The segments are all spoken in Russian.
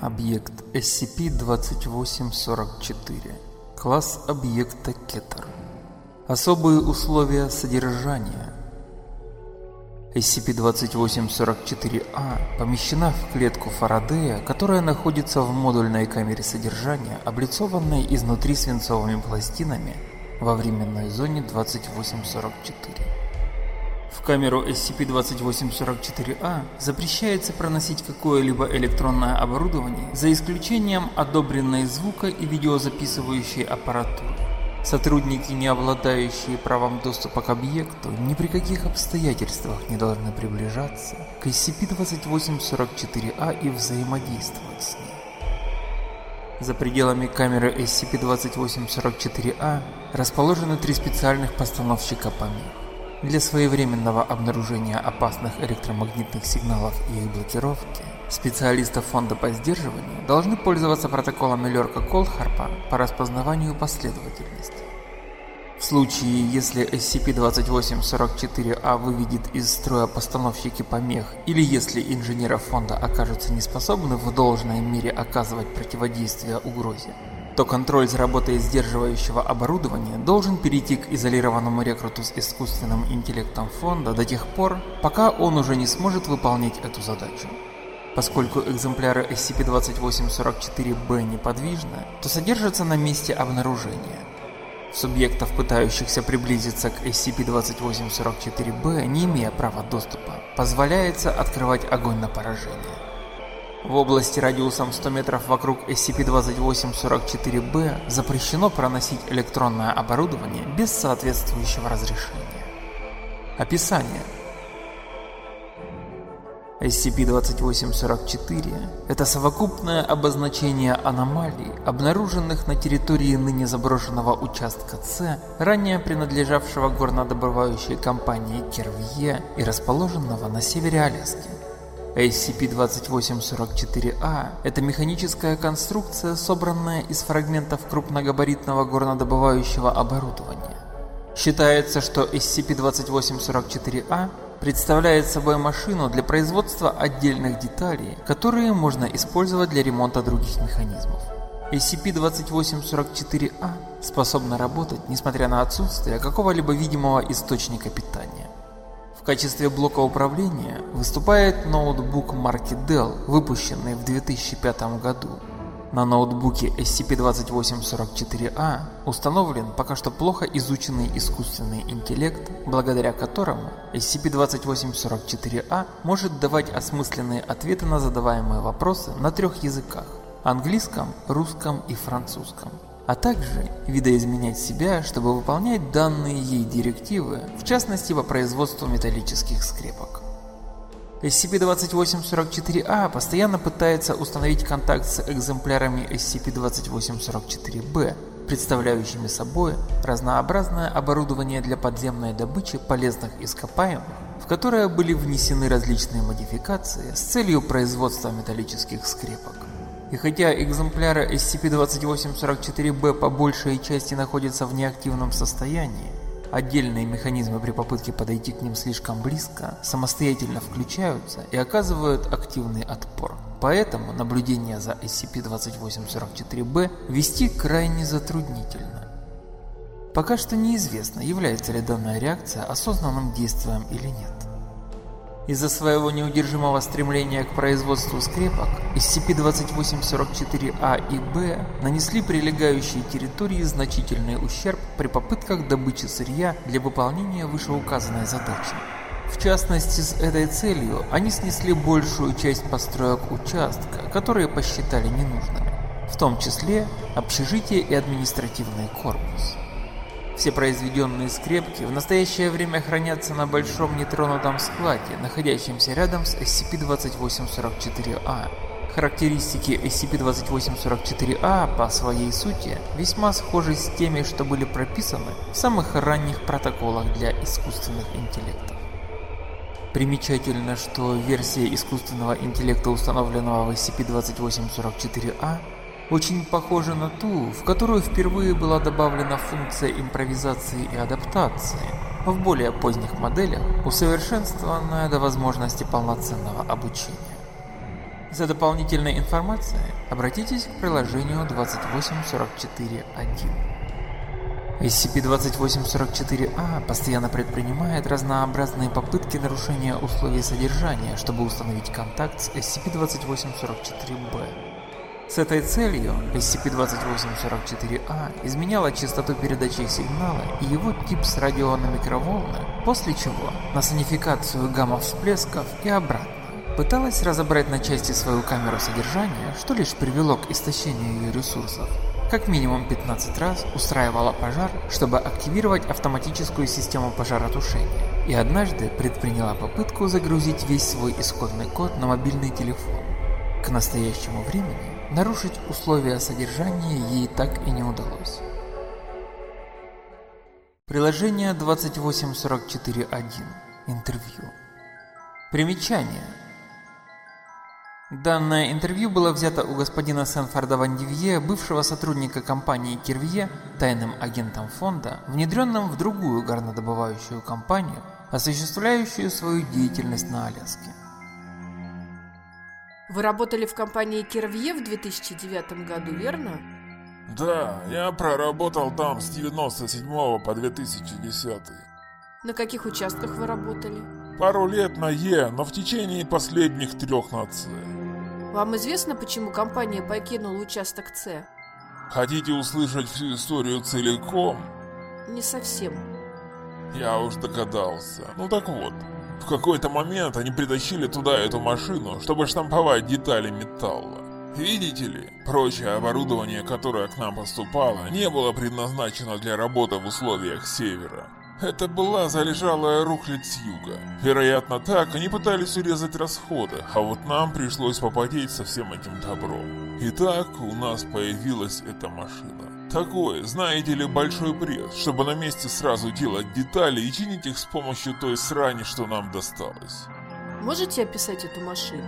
Объект SCP-2844. Класс объекта Кетер. Особые условия содержания. SCP-2844-A помещена в клетку Фарадея, которая находится в модульной камере содержания, облицованной изнутри свинцовыми пластинами во временной зоне 2844. В камеру SCP-2844-A запрещается проносить какое-либо электронное оборудование, за исключением одобренной звука и видеозаписывающей аппаратуры. Сотрудники, не обладающие правом доступа к объекту, ни при каких обстоятельствах не должны приближаться к SCP-2844-A и взаимодействовать с ней. За пределами камеры SCP-2844-A расположены три специальных постановщика помех. Для своевременного обнаружения опасных электромагнитных сигналов и их блокировки специалисты фонда по сдерживанию должны пользоваться протоколами Лерка Колхарпа по распознаванию последовательности. В случае, если SCP-2844-A выведет из строя постановщики помех или если инженеры фонда окажутся неспособны в должной мере оказывать противодействие угрозе, то контроль за работой сдерживающего оборудования должен перейти к изолированному рекруту с искусственным интеллектом фонда до тех пор, пока он уже не сможет выполнять эту задачу. Поскольку экземпляры SCP-2844-B неподвижны, то содержатся на месте обнаружения. Субъектов, пытающихся приблизиться к SCP-2844-B, не имея права доступа, позволяется открывать огонь на поражение. В области радиусом 100 метров вокруг SCP-2844-B запрещено проносить электронное оборудование без соответствующего разрешения. Описание SCP-2844 – это совокупное обозначение аномалий, обнаруженных на территории ныне заброшенного участка С, ранее принадлежавшего горнодобывающей компании Кервье и расположенного на севере Аляски. SCP-2844-A – это механическая конструкция, собранная из фрагментов крупногабаритного горнодобывающего оборудования. Считается, что SCP-2844-A представляет собой машину для производства отдельных деталей, которые можно использовать для ремонта других механизмов. SCP-2844-A способна работать, несмотря на отсутствие какого-либо видимого источника питания качестве блока управления выступает ноутбук марки Dell, выпущенный в 2005 году. На ноутбуке SCP-2844-A установлен пока что плохо изученный искусственный интеллект, благодаря которому SCP-2844-A может давать осмысленные ответы на задаваемые вопросы на трех языках – английском, русском и французском а также видоизменять себя, чтобы выполнять данные ей директивы, в частности по производству металлических скрепок. SCP-2844-A постоянно пытается установить контакт с экземплярами SCP-2844-B, представляющими собой разнообразное оборудование для подземной добычи полезных ископаемых, в которое были внесены различные модификации с целью производства металлических скрепок. И хотя экземпляры SCP-2844-B по большей части находятся в неактивном состоянии, отдельные механизмы при попытке подойти к ним слишком близко самостоятельно включаются и оказывают активный отпор. Поэтому наблюдение за SCP-2844-B вести крайне затруднительно. Пока что неизвестно, является ли данная реакция осознанным действием или нет. Из-за своего неудержимого стремления к производству скрепок, SCP-2844-A и B нанесли прилегающей территории значительный ущерб при попытках добычи сырья для выполнения вышеуказанной задачи. В частности, с этой целью они снесли большую часть построек участка, которые посчитали ненужными, в том числе общежитие и административный корпус. Все произведенные скрепки в настоящее время хранятся на большом нетронутом складе, находящемся рядом с SCP-2844-A. Характеристики SCP-2844-A по своей сути весьма схожи с теми, что были прописаны в самых ранних протоколах для искусственных интеллектов. Примечательно, что версия искусственного интеллекта, установленного в SCP-2844-A, очень похожа на ту, в которую впервые была добавлена функция импровизации и адаптации, в более поздних моделях усовершенствованная до возможности полноценного обучения. За дополнительной информацией обратитесь к приложению 2844.1. SCP-2844-A постоянно предпринимает разнообразные попытки нарушения условий содержания, чтобы установить контакт с SCP-2844-B. С этой целью SCP-2844-A изменяла частоту передачи сигнала и его тип с радио на микроволны, после чего на сонификацию гамма-всплесков и обратно. Пыталась разобрать на части свою камеру содержания, что лишь привело к истощению ее ресурсов. Как минимум 15 раз устраивала пожар, чтобы активировать автоматическую систему пожаротушения. И однажды предприняла попытку загрузить весь свой исходный код на мобильный телефон. К настоящему времени нарушить условия содержания ей так и не удалось. Приложение 2844.1. Интервью. Примечание. Данное интервью было взято у господина Сенфорда Вандивье, бывшего сотрудника компании Кирвье, тайным агентом фонда, внедренным в другую горнодобывающую компанию, осуществляющую свою деятельность на Аляске. Вы работали в компании Кирвье в 2009 году, верно? Да, я проработал там с 97 по 2010. На каких участках вы работали? Пару лет на Е, но в течение последних трех на С. Вам известно, почему компания покинула участок С? Хотите услышать всю историю целиком? Не совсем. Я уж догадался. Ну так вот, в какой-то момент они притащили туда эту машину, чтобы штамповать детали металла. Видите ли, прочее оборудование, которое к нам поступало, не было предназначено для работы в условиях севера. Это была залежалая рухлядь с юга. Вероятно, так они пытались урезать расходы, а вот нам пришлось попотеть со всем этим добром. Итак, у нас появилась эта машина. Такой, знаете ли, большой пресс, чтобы на месте сразу делать детали и чинить их с помощью той срани, что нам досталось. Можете описать эту машину?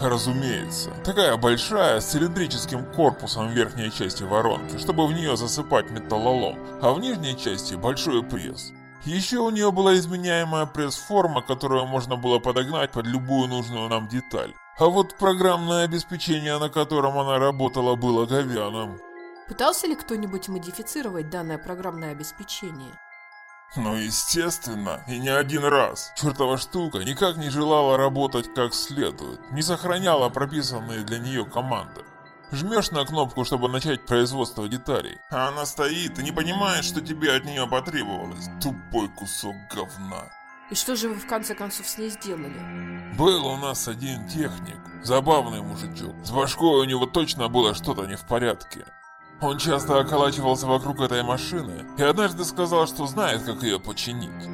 Разумеется. Такая большая, с цилиндрическим корпусом в верхней части воронки, чтобы в нее засыпать металлолом, а в нижней части большой пресс. Еще у нее была изменяемая пресс-форма, которую можно было подогнать под любую нужную нам деталь. А вот программное обеспечение, на котором она работала, было говяным. Пытался ли кто-нибудь модифицировать данное программное обеспечение? Ну, естественно, и не один раз. Чертова штука никак не желала работать как следует, не сохраняла прописанные для нее команды. Жмешь на кнопку, чтобы начать производство деталей, а она стоит и не понимает, что тебе от нее потребовалось. Тупой кусок говна. И что же вы в конце концов с ней сделали? Был у нас один техник, забавный мужичок. С башкой у него точно было что-то не в порядке. Он часто околачивался вокруг этой машины и однажды сказал, что знает, как ее починить.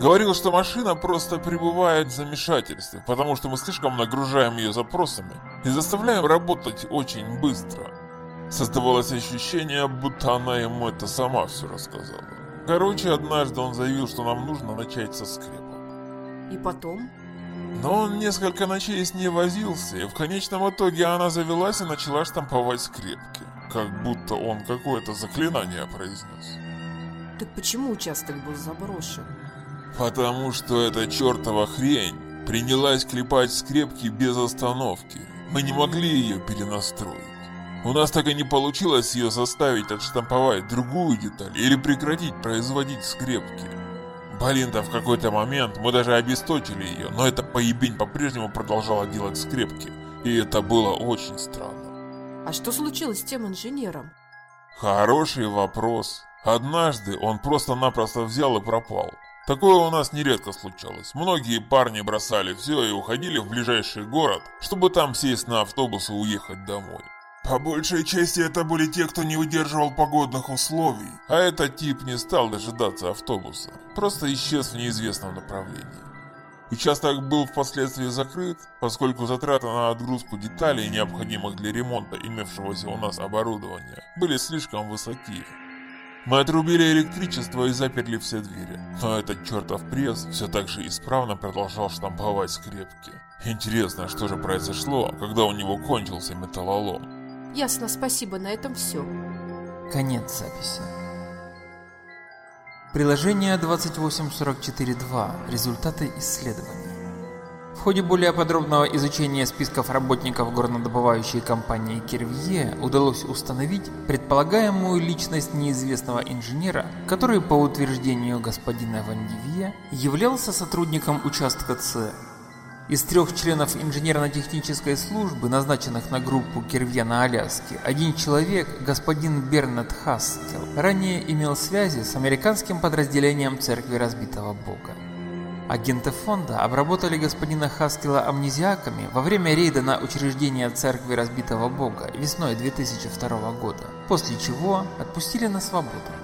Говорил, что машина просто пребывает в замешательстве, потому что мы слишком нагружаем ее запросами и заставляем работать очень быстро. Создавалось ощущение, будто она ему это сама все рассказала. Короче, однажды он заявил, что нам нужно начать со скрепок. И потом? Но он несколько ночей с ней возился, и в конечном итоге она завелась и начала штамповать скрепки как будто он какое-то заклинание произнес. Так почему участок был заброшен? Потому что эта чертова хрень принялась клепать скрепки без остановки. Мы не могли ее перенастроить. У нас так и не получилось ее заставить отштамповать другую деталь или прекратить производить скрепки. Блин-то в какой-то момент мы даже обесточили ее, но эта поебень по-прежнему продолжала делать скрепки. И это было очень странно. А что случилось с тем инженером? Хороший вопрос. Однажды он просто-напросто взял и пропал. Такое у нас нередко случалось. Многие парни бросали все и уходили в ближайший город, чтобы там сесть на автобус и уехать домой. По большей части это были те, кто не выдерживал погодных условий, а этот тип не стал дожидаться автобуса, просто исчез в неизвестном направлении. Участок был впоследствии закрыт, поскольку затраты на отгрузку деталей, необходимых для ремонта имевшегося у нас оборудования, были слишком высоки. Мы отрубили электричество и заперли все двери, но этот чертов пресс все так же исправно продолжал штамповать скрепки. Интересно, что же произошло, когда у него кончился металлолом. Ясно, спасибо, на этом все. Конец записи. Приложение 2844.2. Результаты исследований. В ходе более подробного изучения списков работников горнодобывающей компании Кервье удалось установить предполагаемую личность неизвестного инженера, который, по утверждению господина Вандивье, являлся сотрудником участка С. Из трех членов инженерно-технической службы, назначенных на группу Кервье на Аляске, один человек, господин Бернет Хаскел, ранее имел связи с американским подразделением Церкви Разбитого Бога. Агенты фонда обработали господина Хаскела амнезиаками во время рейда на учреждение Церкви Разбитого Бога весной 2002 года, после чего отпустили на свободу.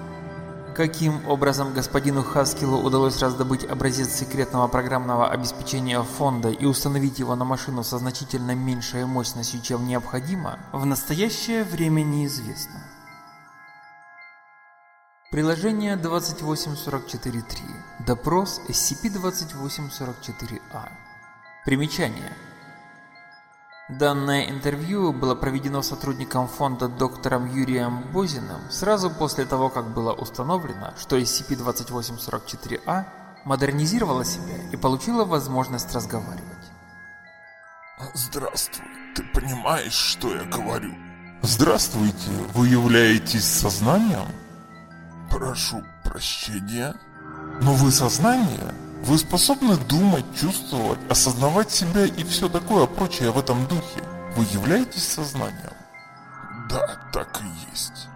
Каким образом господину Хаскелу удалось раздобыть образец секретного программного обеспечения фонда и установить его на машину со значительно меньшей мощностью, чем необходимо, в настоящее время неизвестно. Приложение 28443. Допрос SCP-2844-A. Примечание. Данное интервью было проведено сотрудником фонда доктором Юрием Бозиным сразу после того, как было установлено, что SCP-2844-A модернизировала себя и получила возможность разговаривать. Здравствуй, ты понимаешь, что я говорю? Здравствуйте, вы являетесь сознанием? Прошу прощения. Но вы сознание? Вы способны думать, чувствовать, осознавать себя и все такое прочее в этом духе. Вы являетесь сознанием? Да, так и есть.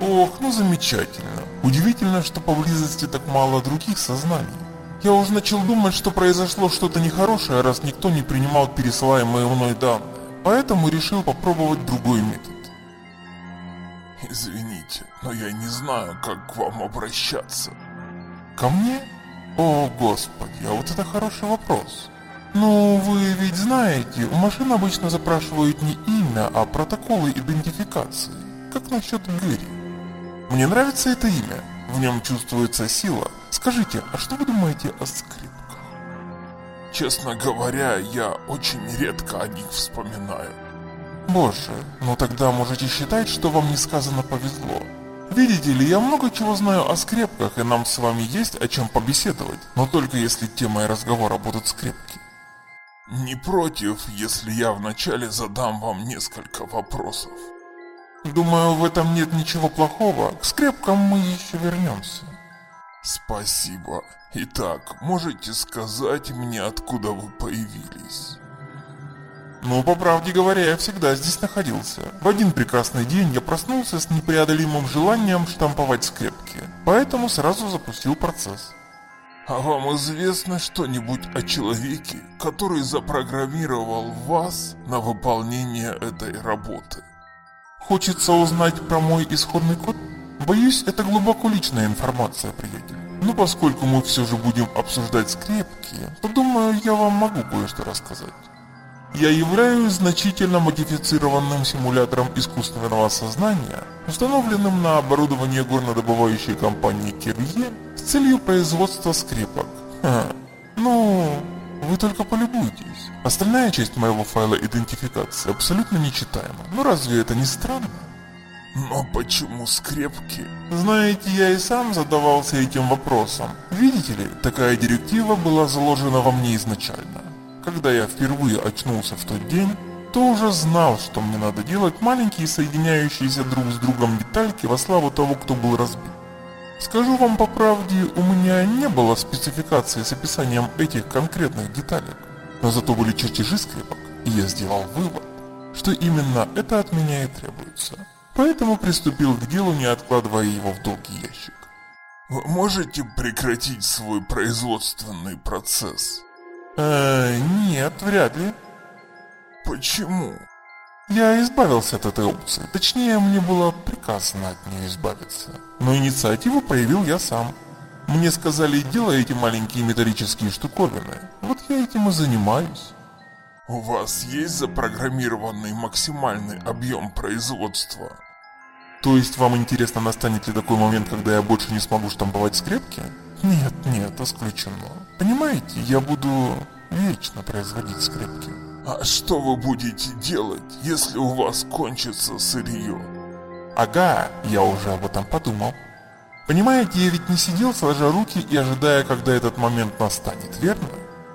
Ох, ну замечательно. Удивительно, что поблизости так мало других сознаний. Я уже начал думать, что произошло что-то нехорошее, раз никто не принимал пересылаемые мной данные. Поэтому решил попробовать другой метод. Извините, но я не знаю, как к вам обращаться. Ко мне? О, господи, а вот это хороший вопрос. Ну, вы ведь знаете, у машин обычно запрашивают не имя, а протоколы идентификации. Как насчет Гэри? Мне нравится это имя. В нем чувствуется сила. Скажите, а что вы думаете о скрипках? Честно говоря, я очень редко о них вспоминаю. Боже, ну тогда можете считать, что вам несказанно повезло. Видите ли, я много чего знаю о скрепках, и нам с вами есть о чем побеседовать, но только если темой разговора будут скрепки. Не против, если я вначале задам вам несколько вопросов. Думаю, в этом нет ничего плохого, к скрепкам мы еще вернемся. Спасибо. Итак, можете сказать мне, откуда вы появились? Ну, по правде говоря, я всегда здесь находился. В один прекрасный день я проснулся с непреодолимым желанием штамповать скрепки, поэтому сразу запустил процесс. А вам известно что-нибудь о человеке, который запрограммировал вас на выполнение этой работы? Хочется узнать про мой исходный код? Боюсь, это глубоко личная информация, приятель. Но поскольку мы все же будем обсуждать скрепки, то думаю, я вам могу кое-что рассказать. Я являюсь значительно модифицированным симулятором искусственного сознания, установленным на оборудование горнодобывающей компании Кирье с целью производства скрепок. Ха. Ну, вы только полюбуйтесь. Остальная часть моего файла идентификации абсолютно нечитаема. Ну разве это не странно? Но почему скрепки? Знаете, я и сам задавался этим вопросом. Видите ли, такая директива была заложена во мне изначально. Когда я впервые очнулся в тот день, то уже знал, что мне надо делать маленькие соединяющиеся друг с другом детальки во славу того, кто был разбит. Скажу вам по правде, у меня не было спецификации с описанием этих конкретных деталек, но зато были чертежи скрепок, и я сделал вывод, что именно это от меня и требуется. Поэтому приступил к делу, не откладывая его в долгий ящик. Вы можете прекратить свой производственный процесс? Э, нет, вряд ли. Почему? Я избавился от этой опции. Точнее, мне было приказано от нее избавиться. Но инициативу проявил я сам. Мне сказали, делай эти маленькие металлические штуковины. Вот я этим и занимаюсь. У вас есть запрограммированный максимальный объем производства? То есть вам интересно, настанет ли такой момент, когда я больше не смогу штамповать скрепки? Нет, нет, исключено. Понимаете, я буду вечно производить скрепки. А что вы будете делать, если у вас кончится сырье? Ага, я уже об этом подумал. Понимаете, я ведь не сидел сложа руки и ожидая, когда этот момент настанет, верно?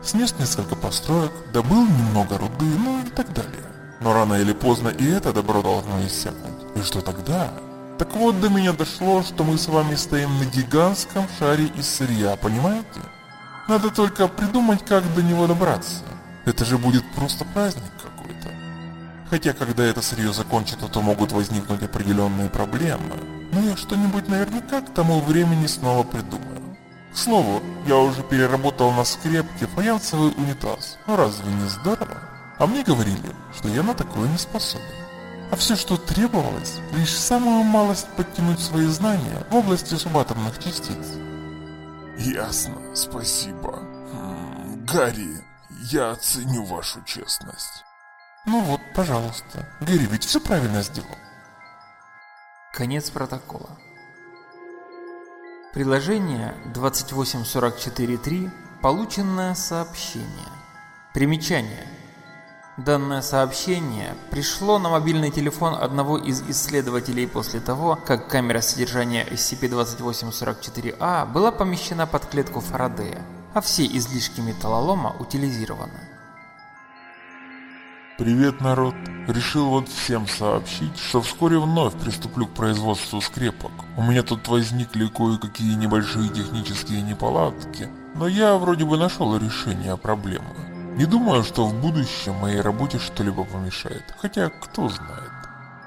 снес несколько построек, добыл немного руды, ну и так далее. Но рано или поздно и это добро должно иссякнуть. И что тогда? Так вот, до меня дошло, что мы с вами стоим на гигантском шаре из сырья, понимаете? Надо только придумать, как до него добраться. Это же будет просто праздник какой-то. Хотя, когда это сырье закончится, то могут возникнуть определенные проблемы. Но я что-нибудь наверняка к тому времени снова придумаю. К слову, я уже переработал на скрепке фаянсовый унитаз. Ну разве не здорово? А мне говорили, что я на такое не способен. А все, что требовалось, лишь самую малость подтянуть свои знания в области субатомных частиц. Ясно, спасибо. Хм, Гарри, я оценю вашу честность. Ну вот, пожалуйста. Гарри ведь все правильно сделал. Конец протокола. Приложение 2844.3. Полученное сообщение. Примечание. Данное сообщение пришло на мобильный телефон одного из исследователей после того, как камера содержания SCP-2844-A была помещена под клетку Фарадея, а все излишки металлолома утилизированы. Привет, народ! Решил вот всем сообщить, что вскоре вновь приступлю к производству скрепок. У меня тут возникли кое-какие небольшие технические неполадки, но я вроде бы нашел решение проблемы. Не думаю, что в будущем моей работе что-либо помешает, хотя кто знает.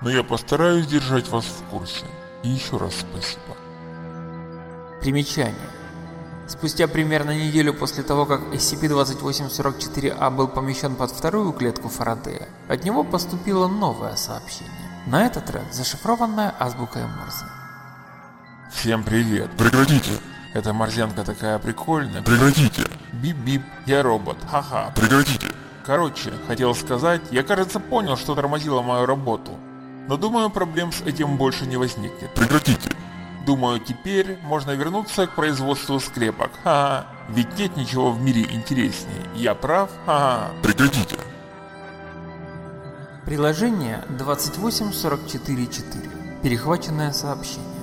Но я постараюсь держать вас в курсе. И еще раз спасибо. Примечание. Спустя примерно неделю после того, как SCP-2844-A был помещен под вторую клетку Фарадея, от него поступило новое сообщение. На этот раз зашифрованная азбукой Морзе. Всем привет. Прекратите. Эта морзянка такая прикольная. Прекратите. Бип-бип, я робот, ха-ха. Прекратите. Короче, хотел сказать, я кажется понял, что тормозило мою работу. Но думаю, проблем с этим больше не возникнет. Прекратите. Думаю, теперь можно вернуться к производству скрепок. Ха-ха. Ведь нет ничего в мире интереснее. Я прав? Ха-ха. Прекратите. Приложение 28444. Перехваченное сообщение.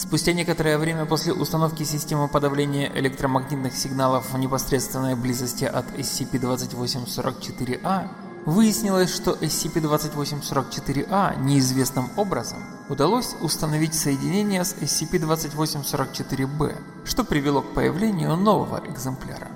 Спустя некоторое время после установки системы подавления электромагнитных сигналов в непосредственной близости от SCP-2844-A, выяснилось, что SCP-2844-A неизвестным образом удалось установить соединение с SCP-2844-B, что привело к появлению нового экземпляра.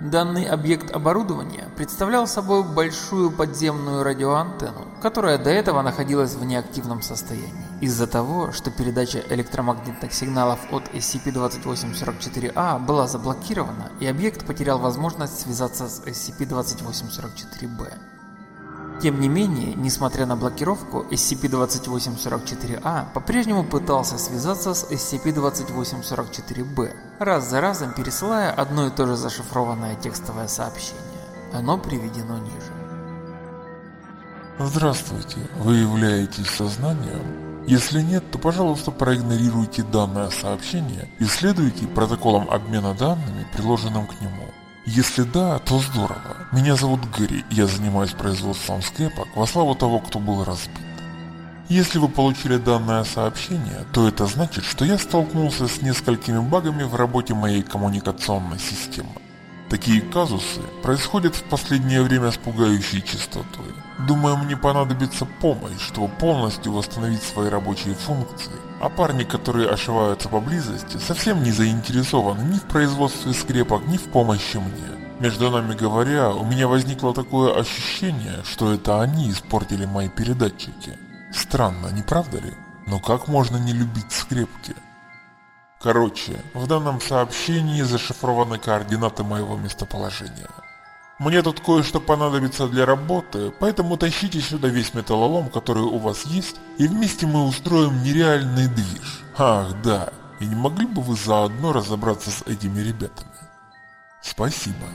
Данный объект оборудования представлял собой большую подземную радиоантенну, которая до этого находилась в неактивном состоянии. Из-за того, что передача электромагнитных сигналов от SCP-2844-A была заблокирована, и объект потерял возможность связаться с SCP-2844-B. Тем не менее, несмотря на блокировку, SCP-2844-A по-прежнему пытался связаться с SCP-2844-B, раз за разом пересылая одно и то же зашифрованное текстовое сообщение. Оно приведено ниже. Здравствуйте. Вы являетесь сознанием? Если нет, то пожалуйста проигнорируйте данное сообщение и следуйте протоколам обмена данными, приложенным к нему. Если да, то здорово. Меня зовут Гэри, я занимаюсь производством скрепок во славу того, кто был разбит. Если вы получили данное сообщение, то это значит, что я столкнулся с несколькими багами в работе моей коммуникационной системы. Такие казусы происходят в последнее время с пугающей частотой. Думаю, мне понадобится помощь, чтобы полностью восстановить свои рабочие функции, а парни, которые ошиваются поблизости, совсем не заинтересованы ни в производстве скрепок, ни в помощи мне. Между нами говоря, у меня возникло такое ощущение, что это они испортили мои передатчики. Странно, не правда ли? Но как можно не любить скрепки? Короче, в данном сообщении зашифрованы координаты моего местоположения. Мне тут кое-что понадобится для работы, поэтому тащите сюда весь металлолом, который у вас есть, и вместе мы устроим нереальный движ. Ах, да, и не могли бы вы заодно разобраться с этими ребятами? Спасибо.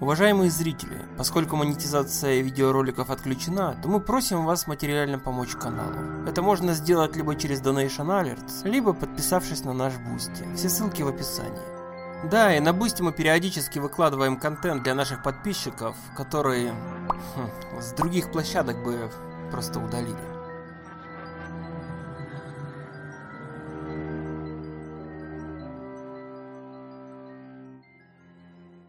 Уважаемые зрители, поскольку монетизация видеороликов отключена, то мы просим вас материально помочь каналу. Это можно сделать либо через Donation Alerts, либо подписавшись на наш Boosty. Все ссылки в описании. Да, и на Boosty мы периодически выкладываем контент для наших подписчиков, которые хм, с других площадок бы просто удалили.